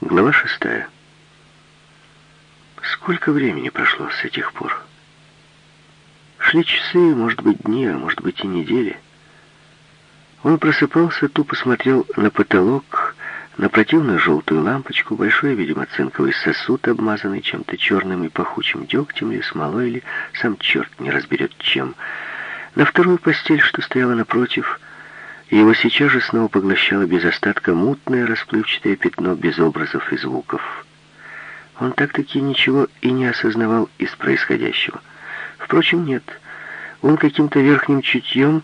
Глава шестая. Сколько времени прошло с этих пор? Шли часы, может быть, дни, а может быть и недели. Он просыпался, тупо смотрел на потолок, на противную желтую лампочку, большой, видимо, цинковый сосуд, обмазанный чем-то черным и пахучим дегтем или смолой, или сам черт не разберет чем. На вторую постель, что стояла напротив, и его сейчас же снова поглощало без остатка мутное расплывчатое пятно без образов и звуков. Он так-таки ничего и не осознавал из происходящего. Впрочем, нет. Он каким-то верхним чутьем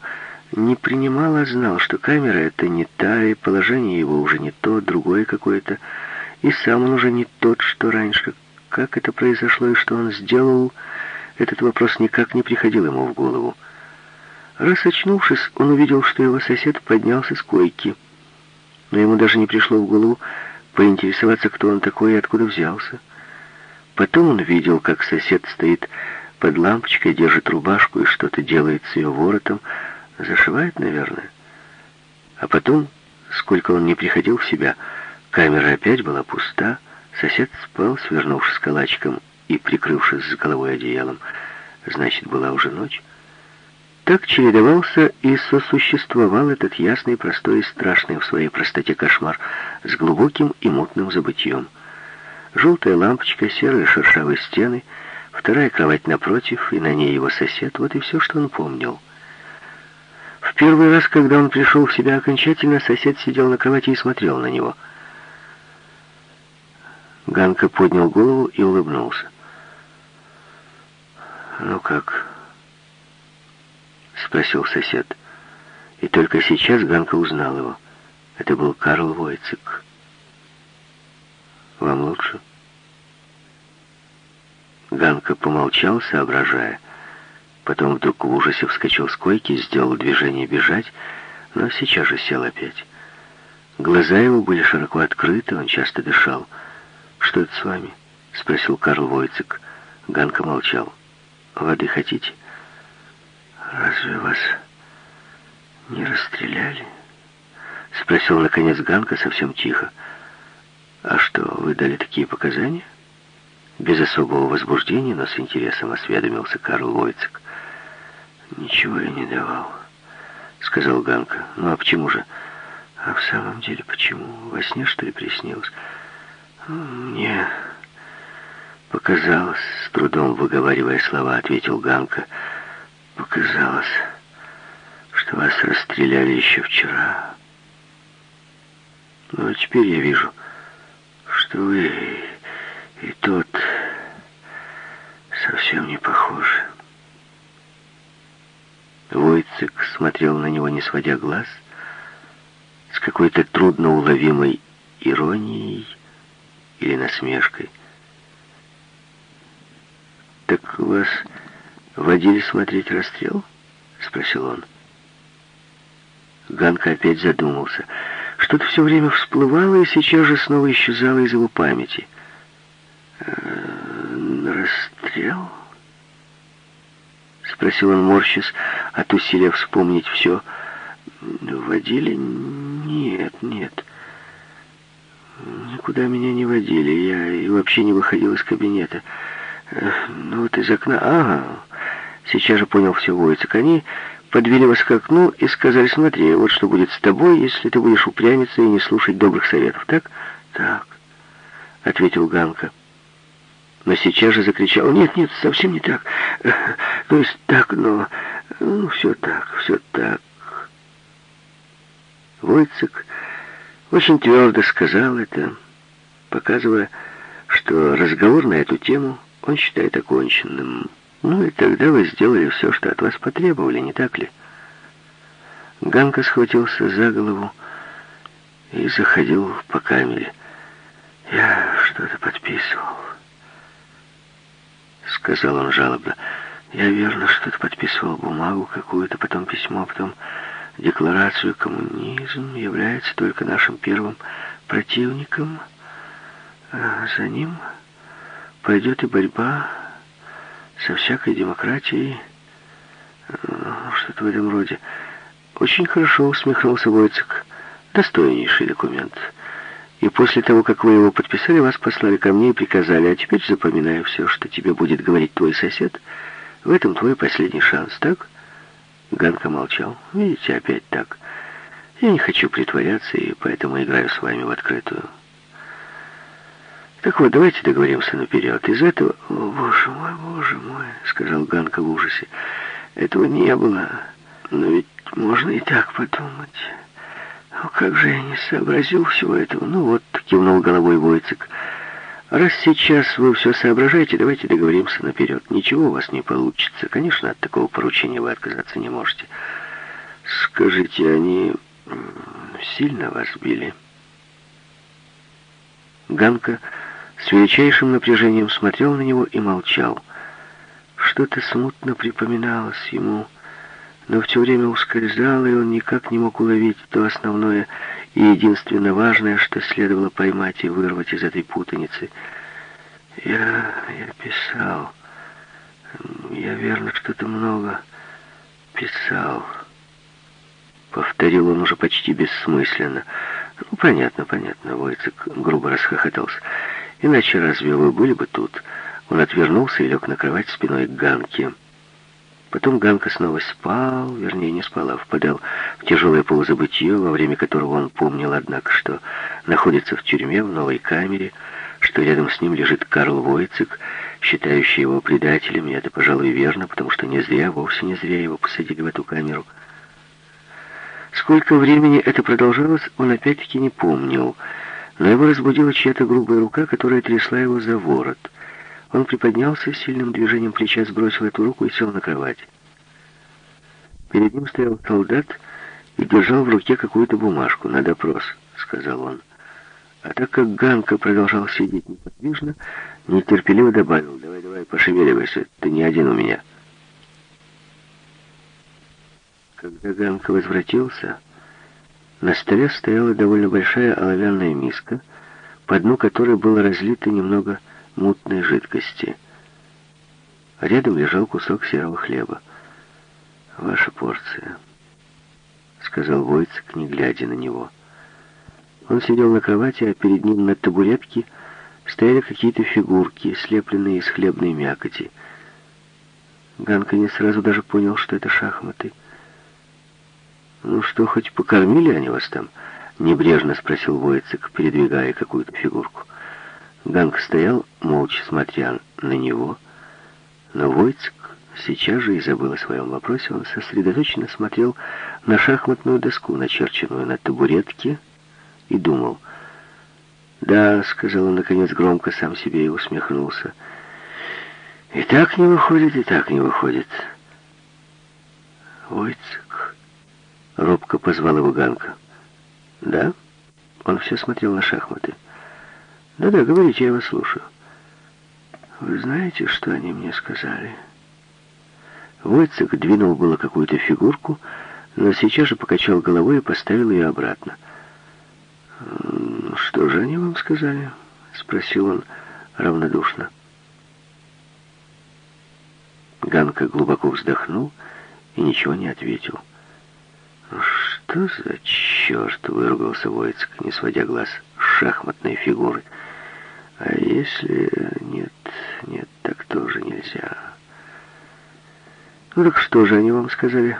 не принимал, а знал, что камера это не та, и положение его уже не то, другое какое-то, и сам он уже не тот, что раньше. Как это произошло и что он сделал, этот вопрос никак не приходил ему в голову. Раз очнувшись, он увидел, что его сосед поднялся с койки. Но ему даже не пришло в голову поинтересоваться, кто он такой и откуда взялся. Потом он видел, как сосед стоит под лампочкой, держит рубашку и что-то делает с ее воротом. Зашивает, наверное. А потом, сколько он не приходил в себя, камера опять была пуста, сосед спал, свернувшись калачиком и прикрывшись с головой одеялом. Значит, была уже ночь. Так чередовался и сосуществовал этот ясный, простой и страшный в своей простоте кошмар с глубоким и мутным забытьем. Желтая лампочка, серые шершавые стены, вторая кровать напротив, и на ней его сосед, вот и все, что он помнил. В первый раз, когда он пришел в себя окончательно, сосед сидел на кровати и смотрел на него. Ганка поднял голову и улыбнулся. «Ну как?» — спросил сосед. И только сейчас Ганка узнал его. Это был Карл Войцек. «Вам лучше?» Ганка помолчал, соображая. Потом вдруг в ужасе вскочил с койки, сделал движение бежать, но сейчас же сел опять. Глаза его были широко открыты, он часто дышал. «Что это с вами?» — спросил Карл Войцек. Ганка молчал. «Воды хотите?» «Разве вас не расстреляли?» — спросил, наконец, Ганка совсем тихо. «А что, вы дали такие показания?» Без особого возбуждения, но с интересом осведомился Карл Войцек. «Ничего я не давал», — сказал Ганка. «Ну а почему же?» «А в самом деле почему? Во сне, что ли, приснилось?» «Мне показалось», — с трудом выговаривая слова, ответил Ганка. «Ганка». Показалось, что вас расстреляли еще вчера. Но теперь я вижу, что вы и тот совсем не похожи. Войцек смотрел на него, не сводя глаз, с какой-то трудноуловимой иронией или насмешкой. «Так вас «Водили смотреть расстрел?» — спросил он. Ганка опять задумался. Что-то все время всплывало и сейчас же снова исчезало из его памяти. «Э, «Расстрел?» — спросил он, морщись, от усилия вспомнить все. «Водили? Нет, нет. Никуда меня не водили. Я и вообще не выходил из кабинета. Э, ну вот из окна... Ага, Сейчас же понял все Войцек. Они подвели вас к окну и сказали, смотри, вот что будет с тобой, если ты будешь упрямиться и не слушать добрых советов. Так? Так, ответил Ганка. Но сейчас же закричал, нет, нет, совсем не так. То есть так, но... Ну, все так, все так. Войцек очень твердо сказал это, показывая, что разговор на эту тему он считает оконченным. Ну и тогда вы сделали все, что от вас потребовали, не так ли? Ганка схватился за голову и заходил по камере. Я что-то подписывал. Сказал он жалобно. Я верно что-то подписывал, бумагу какую-то, потом письмо, потом декларацию. Коммунизм является только нашим первым противником. А за ним пойдет и борьба со всякой демократией, ну, что-то в этом роде. Очень хорошо усмехнулся Войцек. Достойнейший документ. И после того, как вы его подписали, вас послали ко мне и приказали, а теперь запоминаю все, что тебе будет говорить твой сосед. В этом твой последний шанс, так?» Ганка молчал. «Видите, опять так. Я не хочу притворяться, и поэтому играю с вами в открытую. Так вот, давайте договоримся наперед. Из этого... О, боже мой, боже мой, сказал Ганка в ужасе. Этого не было. Но ведь можно и так подумать. Ну, как же я не сообразил всего этого? Ну вот, кивнул головой Войцек. Раз сейчас вы все соображаете, давайте договоримся наперед. Ничего у вас не получится. Конечно, от такого поручения вы отказаться не можете. Скажите, они сильно вас били? Ганка с величайшим напряжением смотрел на него и молчал. Что-то смутно припоминалось ему, но в то время ускользало, и он никак не мог уловить то основное и единственно важное, что следовало поймать и вырвать из этой путаницы. Я, я писал, я верно что-то много писал. Повторил он уже почти бессмысленно. Ну, понятно, понятно, Войцек грубо расхохотался. Иначе разве вы были бы тут? Он отвернулся и лег на кровать спиной к Ганке. Потом Ганка снова спал, вернее, не спал, а впадал в тяжелое полузабытие, во время которого он помнил, однако, что находится в тюрьме, в новой камере, что рядом с ним лежит Карл Войцек, считающий его предателем, и это, пожалуй, верно, потому что не зря, вовсе не зря его посадили в эту камеру. Сколько времени это продолжалось, он опять-таки не помнил, но его разбудила чья-то грубая рука, которая трясла его за ворот. Он приподнялся, сильным движением плеча сбросил эту руку и сел на кровать. Перед ним стоял солдат и держал в руке какую-то бумажку на допрос, сказал он. А так как Ганка продолжал сидеть неподвижно, нетерпеливо добавил, «Давай, давай, пошевеливайся, ты не один у меня». Когда Ганка возвратился, на столе стояла довольно большая оловянная миска, по дну которой было разлито немного мутной жидкости. Рядом лежал кусок серого хлеба. «Ваша порция», — сказал Войцек, не глядя на него. Он сидел на кровати, а перед ним на табуретке стояли какие-то фигурки, слепленные из хлебной мякоти. Ганка не сразу даже понял, что это шахматы — «Ну что, хоть покормили они вас там?» — небрежно спросил Войцек, передвигая какую-то фигурку. Ганка стоял, молча смотря на него, но Войцек сейчас же и забыл о своем вопросе. Он сосредоточенно смотрел на шахматную доску, начерченную на табуретке, и думал. «Да», — сказал он, наконец, громко сам себе и усмехнулся. «И так не выходит, и так не выходит». Войцек Робко позвал его Ганка. «Да?» Он все смотрел на шахматы. «Да-да, говорите, я вас слушаю». «Вы знаете, что они мне сказали?» Войцек двинул было какую-то фигурку, но сейчас же покачал головой и поставил ее обратно. «Что же они вам сказали?» — спросил он равнодушно. Ганка глубоко вздохнул и ничего не ответил. «Что за черт?» — выругался Войцек, не сводя глаз с шахматной фигуры. «А если нет, нет, так тоже нельзя». «Ну так что же они вам сказали?»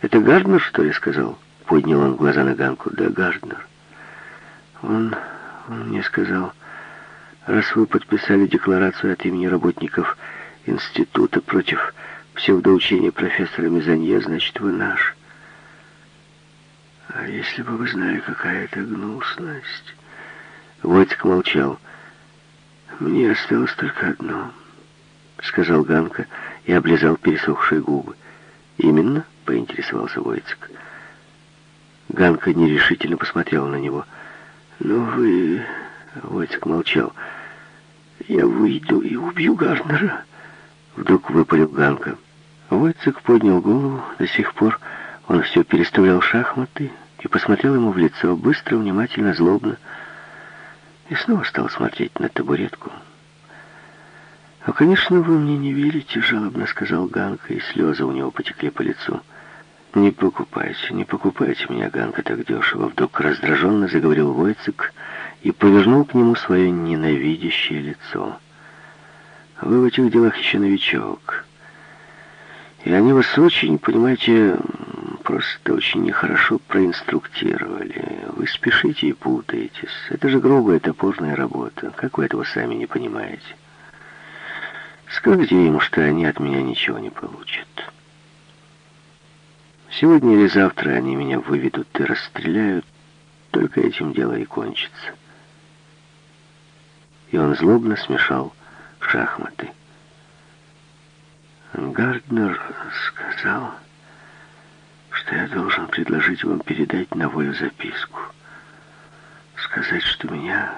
«Это Гарднер, что ли, сказал?» Поднял он глаза на Ганку. «Да, Гарднер. Он, он мне сказал, раз вы подписали декларацию от имени работников института против псевдоучения профессора Мезонье, значит, вы наш». А если бы вы знали, какая это гнусность... Войцек молчал. «Мне осталось только одно», — сказал Ганка и облизал пересохшие губы. «Именно?» — поинтересовался Войцек. Ганка нерешительно посмотрел на него. «Ну вы...» — Войцек молчал. «Я выйду и убью Гарнера», — вдруг выпалил Ганка. Войцек поднял голову. До сих пор он все переставлял шахматы, и посмотрел ему в лицо, быстро, внимательно, злобно, и снова стал смотреть на табуретку. «А, конечно, вы мне не верите», — жалобно сказал Ганка, и слезы у него потекли по лицу. «Не покупайте, не покупайте меня, Ганка, так дешево!» Вдруг раздраженно заговорил Войцек и повернул к нему свое ненавидящее лицо. «Вы в этих делах еще новичок. И они вас очень, понимаете, просто очень нехорошо проинструктировали. Вы спешите и путаетесь. Это же грубая топорная работа. Как вы этого сами не понимаете? Скажите им, что они от меня ничего не получат». Сегодня или завтра они меня выведут и расстреляют. Только этим дело и кончится. И он злобно смешал шахматы. Гарднер сказал, что я должен предложить вам передать новую записку. Сказать, что меня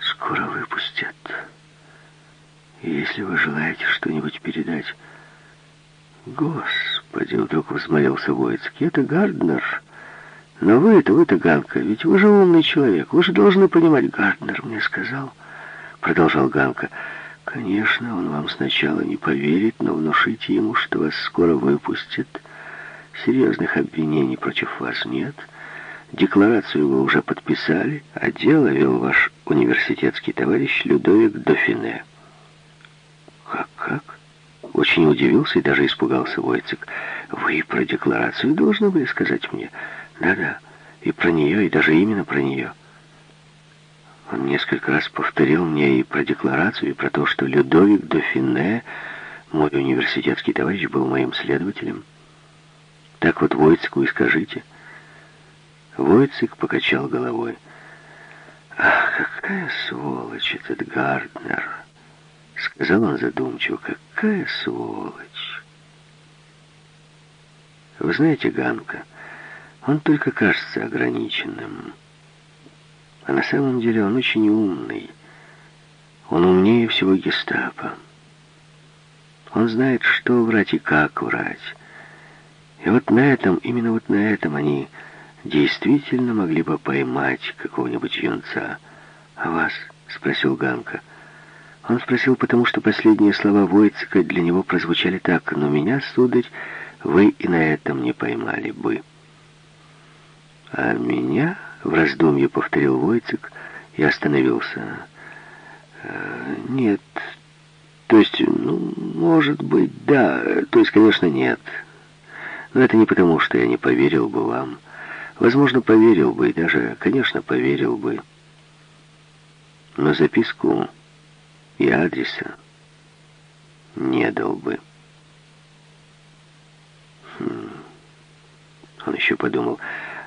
скоро выпустят. И если вы желаете что-нибудь передать... Господи, вдруг взмолился Воицкий, это Гарднер. Но вы-то, вы-то, Ганка, ведь вы же умный человек, вы же должны понимать, Гарднер мне сказал, продолжал Ганка. Конечно, он вам сначала не поверит, но внушите ему, что вас скоро выпустят. Серьезных обвинений против вас нет. Декларацию вы уже подписали, а дело вел ваш университетский товарищ Людовик Дофине. Как, как? Очень удивился и даже испугался Войцек. «Вы про декларацию должны были сказать мне?» «Да-да, и про нее, и даже именно про нее». Он несколько раз повторил мне и про декларацию, и про то, что Людовик Дофине, мой университетский товарищ, был моим следователем. Так вот Войцеку и скажите. Войцек покачал головой. «Ах, какая сволочь этот Гарднер!» Сказал он задумчиво, какая сволочь. Вы знаете, Ганка, он только кажется ограниченным. А на самом деле он очень умный. Он умнее всего гестапо. Он знает, что врать и как врать. И вот на этом, именно вот на этом они действительно могли бы поймать какого-нибудь юнца. «А вас?» — спросил Ганка. — он спросил, потому что последние слова Войцека для него прозвучали так, «Но меня, сударь, вы и на этом не поймали бы». «А меня?» — в раздумье повторил Войцек и остановился. «Э, «Нет, то есть, ну, может быть, да, то есть, конечно, нет. Но это не потому, что я не поверил бы вам. Возможно, поверил бы, и даже, конечно, поверил бы. Но записку и адреса не дал бы. Хм. Он еще подумал,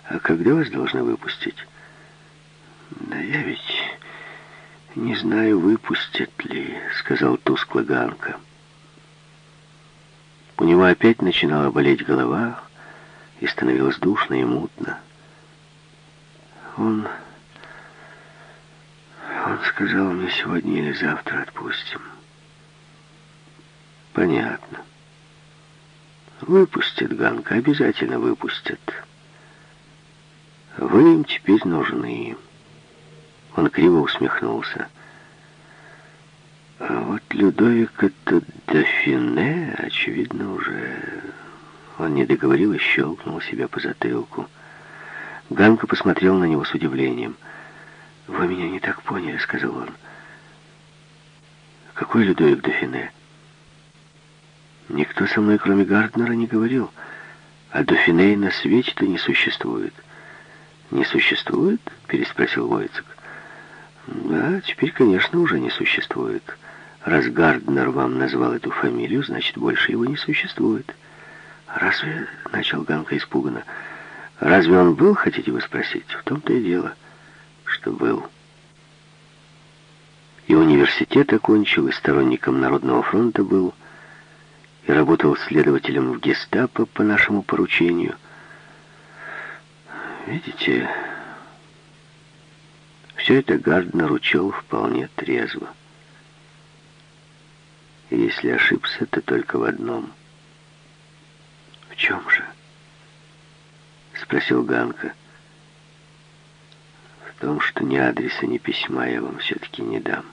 а когда вас должны выпустить? Да я ведь не знаю, выпустят ли, сказал тускло Ганка. У него опять начинала болеть голова, и становилось душно и мутно. Он он сказал мне сегодня или завтра отпустим. Понятно. Выпустят Ганка, обязательно выпустят. Вы им теперь нужны. Он криво усмехнулся. А вот Людовик это Дофине, очевидно, уже... Он не договорил и щелкнул себя по затылку. Ганка посмотрел на него с удивлением — «Вы меня не так поняли», — сказал он. «Какой Людовик Дофине?» «Никто со мной, кроме Гарднера, не говорил. А Дофиней на свете-то не существует». «Не существует?» — переспросил Войцек. «Да, теперь, конечно, уже не существует. Раз Гарднер вам назвал эту фамилию, значит, больше его не существует». «Разве...» — начал Ганка испуганно. «Разве он был, хотите вы спросить? В том-то и дело» что был. И университет окончил, и сторонником Народного фронта был, и работал следователем в гестапо по нашему поручению. Видите, все это Гарднер учел вполне трезво. Если ошибся, то только в одном. «В чем же?» — спросил Ганка том, что ни адреса, ни письма я вам все-таки не дам.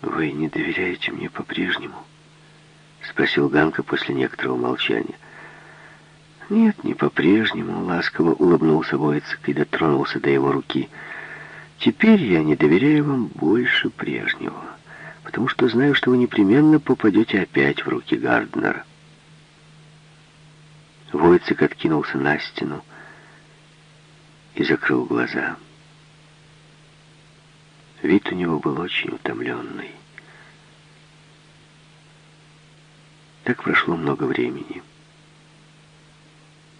Вы не доверяете мне по-прежнему? спросил Ганка после некоторого молчания. «Нет, не по-прежнему», — ласково улыбнулся Войцек и дотронулся до его руки. «Теперь я не доверяю вам больше прежнего, потому что знаю, что вы непременно попадете опять в руки Гарднера». Войцек откинулся на стену и закрыл глаза. Вид у него был очень утомленный. Так прошло много времени.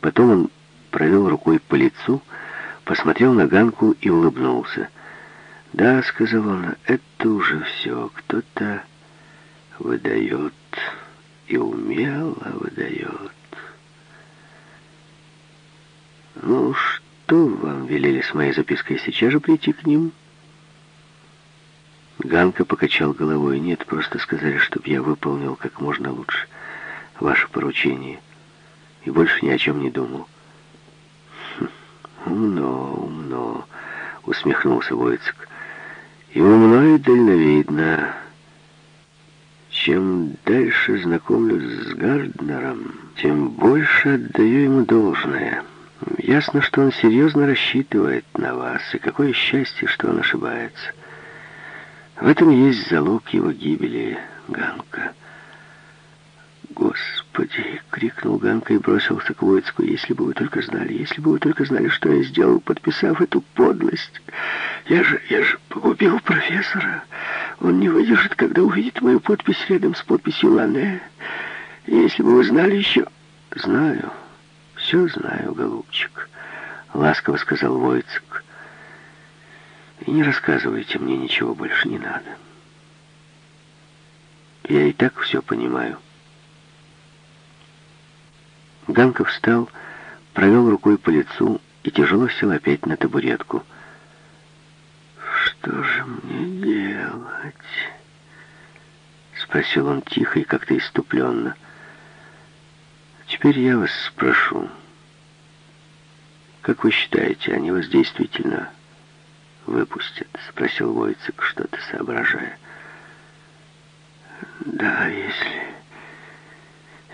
Потом он провел рукой по лицу, посмотрел на Ганку и улыбнулся. «Да», — сказал он, — «это уже все. Кто-то выдает и умело выдает». «Ну, что вам велели с моей запиской сейчас же прийти к ним?» Ганка покачал головой. «Нет, просто сказали, чтобы я выполнил как можно лучше ваше поручение и больше ни о чем не думал». «Умно, умно», — усмехнулся Войцек. «И умно, и дальновидно. Чем дальше знакомлюсь с Гарднером, тем больше отдаю ему должное». Ясно, что он серьезно рассчитывает на вас, и какое счастье, что он ошибается. В этом есть залог его гибели, Ганка. «Господи!» — крикнул Ганка и бросился к Войцку. «Если бы вы только знали, если бы вы только знали, что я сделал, подписав эту подлость! Я же, я же погубил профессора! Он не выдержит, когда увидит мою подпись рядом с подписью Лане. Если бы вы знали еще...» «Знаю, все знаю, голубчик», — ласково сказал Войцек. И не рассказывайте мне ничего больше не надо. Я и так все понимаю. Ганка встал, провел рукой по лицу и тяжело сел опять на табуретку. «Что же мне делать?» Спросил он тихо и как-то иступленно. «Теперь я вас спрошу. Как вы считаете, они вас действительно выпустят?» — спросил Войцек, что-то соображая. «Да, если...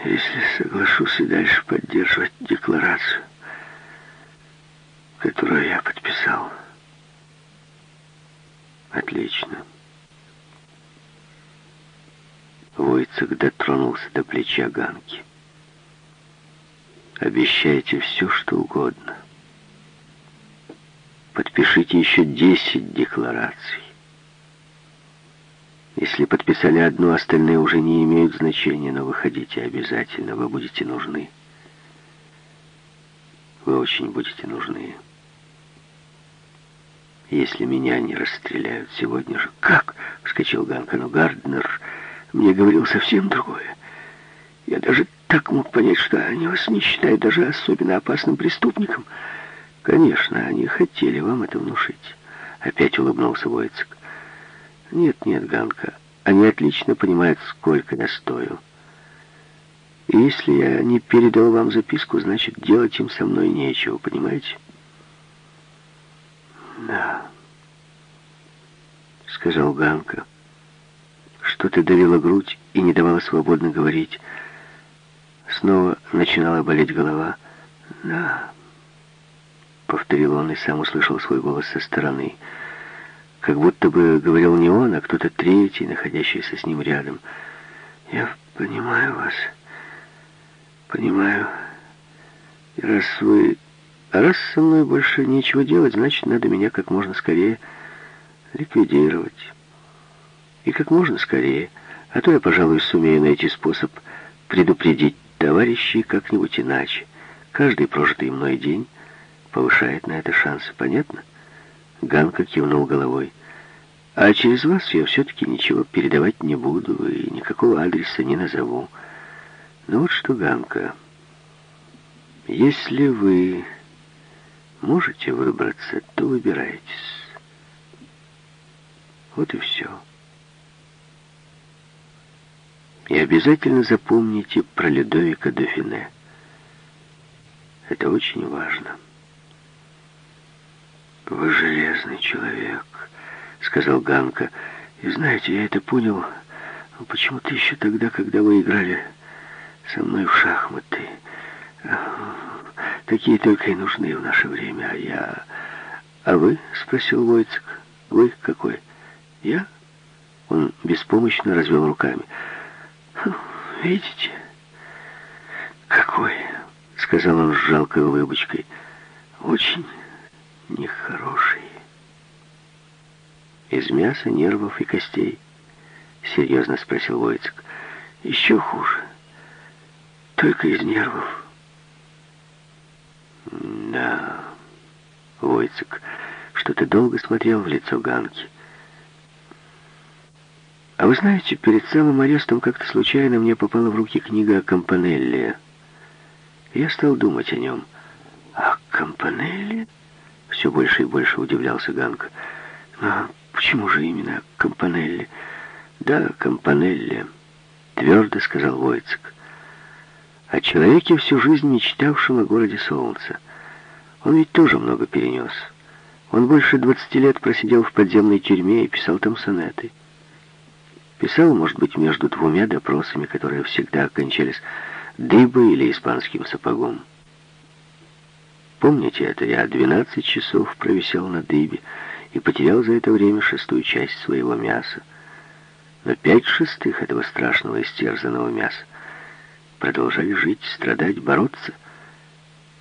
если соглашусь и дальше поддерживать декларацию, которую я подписал. Отлично». Войцек дотронулся до плеча Ганки. «Обещайте все, что угодно» подпишите еще десять деклараций. Если подписали одну, остальные уже не имеют значения, но выходите обязательно, вы будете нужны. Вы очень будете нужны. Если меня не расстреляют сегодня же... Как? Вскочил Ганка, но Гарднер мне говорил совсем другое. Я даже так мог понять, что они вас не считают даже особенно опасным преступником. Конечно, они хотели вам это внушить. Опять улыбнулся Войцек. Нет, нет, Ганка, они отлично понимают, сколько я стою. И если я не передал вам записку, значит, делать им со мной нечего, понимаете? Да, сказал Ганка. Что-то давило грудь и не давало свободно говорить. Снова начинала болеть голова. Да, повторил он и сам услышал свой голос со стороны. Как будто бы говорил не он, а кто-то третий, находящийся с ним рядом. «Я понимаю вас. Понимаю. И раз вы... А раз со мной больше нечего делать, значит, надо меня как можно скорее ликвидировать. И как можно скорее. А то я, пожалуй, сумею найти способ предупредить товарищей как-нибудь иначе. Каждый прожитый мной день повышает на это шансы, понятно?» Ганка кивнул головой. «А через вас я все-таки ничего передавать не буду и никакого адреса не назову. Ну вот что, Ганка, если вы можете выбраться, то выбирайтесь. Вот и все. И обязательно запомните про Людовика Дофине. Это очень важно. «Вы железный человек», — сказал Ганка. «И знаете, я это понял Ну, почему ты еще тогда, когда вы играли со мной в шахматы, такие только и нужны в наше время, а я... А вы? Спросил Войцек. Вы какой? Я? Он беспомощно развел руками. Видите? Какой? Сказал он с жалкой улыбочкой. Очень нехороший. Из мяса, нервов и костей. Серьезно спросил Войцек. Еще хуже. Только из нервов. Да, Войцек что-то долго смотрел в лицо Ганки. А вы знаете, перед самым арестом как-то случайно мне попала в руки книга о Кампанелле. Я стал думать о нем. А Кампанелле? Все больше и больше удивлялся Ганка. Но почему же именно Кампанелле? Да, Кампанелле, твердо сказал Войцек. О человеке, всю жизнь мечтавшем о городе Солнца. Он ведь тоже много перенес. Он больше двадцати лет просидел в подземной тюрьме и писал там сонеты. Писал, может быть, между двумя допросами, которые всегда окончались дыбой или испанским сапогом. Помните это? Я 12 часов провисел на дыбе и потерял за это время шестую часть своего мяса. Но пять шестых этого страшного истерзанного мяса продолжали жить, страдать, бороться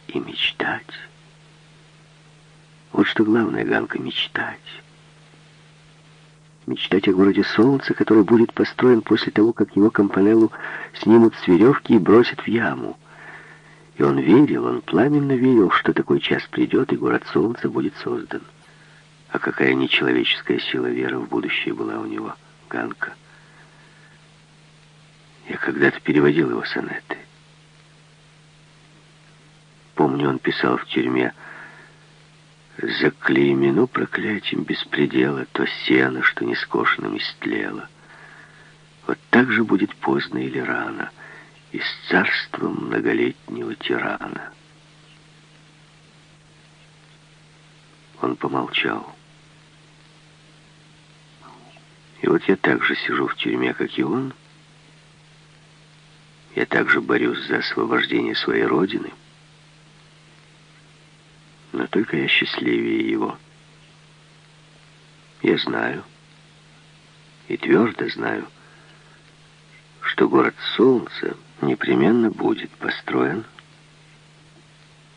и мечтать. Вот что главное, Ганка, мечтать мечтать о городе Солнца, который будет построен после того, как его компанеллу снимут с веревки и бросят в яму. И он верил, он пламенно верил, что такой час придет, и город Солнца будет создан. А какая нечеловеческая сила веры в будущее была у него, Ганка. Я когда-то переводил его сонеты. Помню, он писал в тюрьме Заклеймено проклятием беспредела то сено, что не скошенным истлело. Вот так же будет поздно или рано и с царством многолетнего тирана. Он помолчал. И вот я так же сижу в тюрьме, как и он. Я также борюсь за освобождение своей родины — но только я счастливее его. Я знаю, и твердо знаю, что город Солнца непременно будет построен,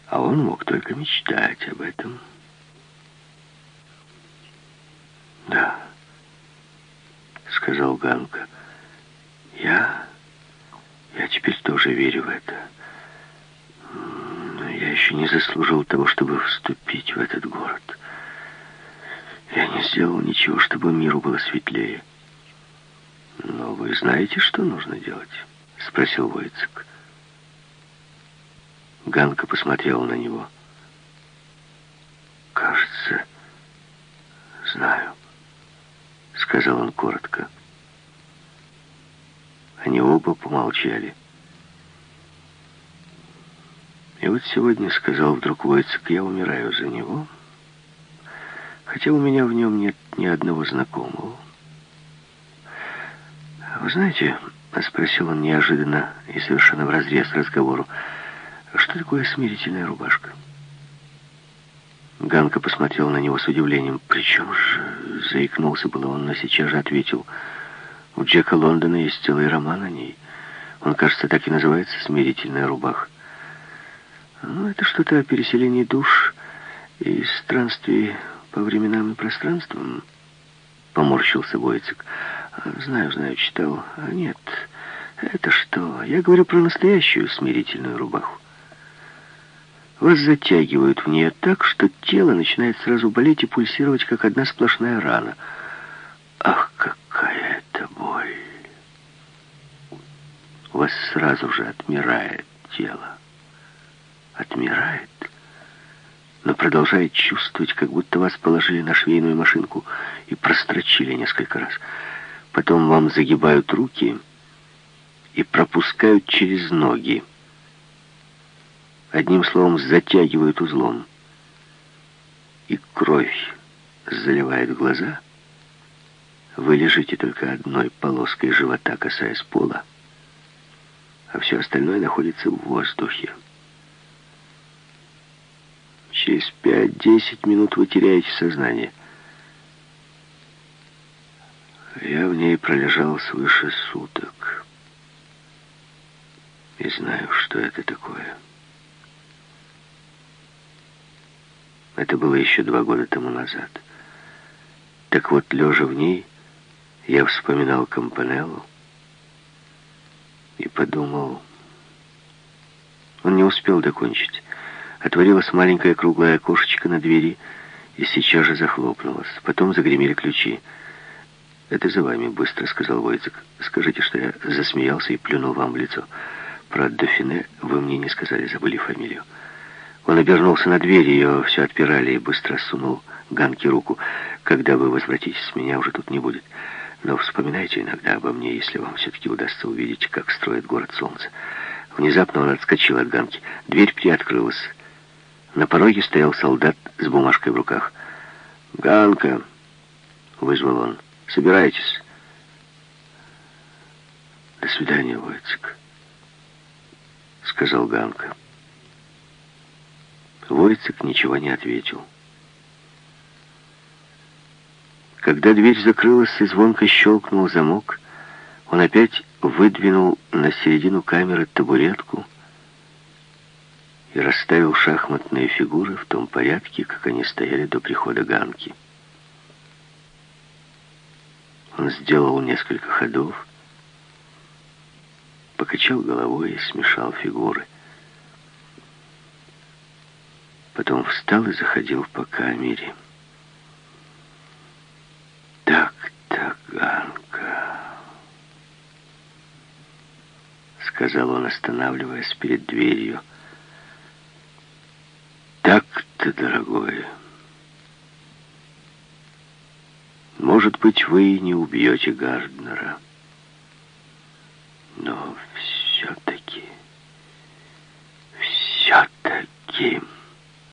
а он мог только мечтать об этом. «Да», — сказал Ганка, — «я... я теперь тоже верю в это» я еще не заслужил того, чтобы вступить в этот город. Я не сделал ничего, чтобы миру было светлее. Но вы знаете, что нужно делать? Спросил Войцек. Ганка посмотрела на него. «Кажется, знаю», — сказал он коротко. Они оба помолчали. И вот сегодня сказал вдруг Войцек, я умираю за него, хотя у меня в нем нет ни одного знакомого. Вы знаете, спросил он неожиданно и совершенно вразрез разговору, что такое смирительная рубашка? Ганка посмотрел на него с удивлением. Причем же, заикнулся было он, но сейчас же ответил, у Джека Лондона есть целый роман о ней. Он, кажется, так и называется «Смирительная рубаха». Ну, это что-то о переселении душ и странствии по временам и пространствам. Поморщился Войцек. Знаю, знаю, читал. А нет, это что? Я говорю про настоящую смирительную рубаху. Вас затягивают в нее так, что тело начинает сразу болеть и пульсировать, как одна сплошная рана. Ах, какая это боль! У вас сразу же отмирает тело отмирает, но продолжает чувствовать, как будто вас положили на швейную машинку и прострочили несколько раз. Потом вам загибают руки и пропускают через ноги. Одним словом, затягивают узлом. И кровь заливает глаза. вы лежите только одной полоской живота, касаясь пола, а все остальное находится в воздухе. Через пять-десять минут вы теряете сознание. Я в ней пролежал свыше суток. И знаю, что это такое. Это было еще два года тому назад. Так вот, лежа в ней, я вспоминал Компанеллу и подумал... Он не успел докончить. Отворилась маленькая круглая окошечко на двери и сейчас же захлопнулась. Потом загремели ключи. «Это за вами», — быстро сказал Войцек. «Скажите, что я засмеялся и плюнул вам в лицо. Про Дофине вы мне не сказали, забыли фамилию». Он обернулся на дверь, ее все отпирали, и быстро сунул Ганке руку. «Когда вы возвратитесь, меня уже тут не будет. Но вспоминайте иногда обо мне, если вам все-таки удастся увидеть, как строит город солнца». Внезапно он отскочил от Ганки. Дверь приоткрылась. На пороге стоял солдат с бумажкой в руках. «Ганка!» — вызвал он. «Собирайтесь». «До свидания, Войцек», — сказал Ганка. Войцек ничего не ответил. Когда дверь закрылась и звонко щелкнул замок, он опять выдвинул на середину камеры табуретку и расставил шахматные фигуры в том порядке, как они стояли до прихода Ганки. Он сделал несколько ходов, покачал головой и смешал фигуры. Потом встал и заходил по камере. «Так-то, Ганка», — сказал он, останавливаясь перед дверью. «Так-то, дорогой, может быть, вы не убьете Гарднера, но все-таки, все-таки...»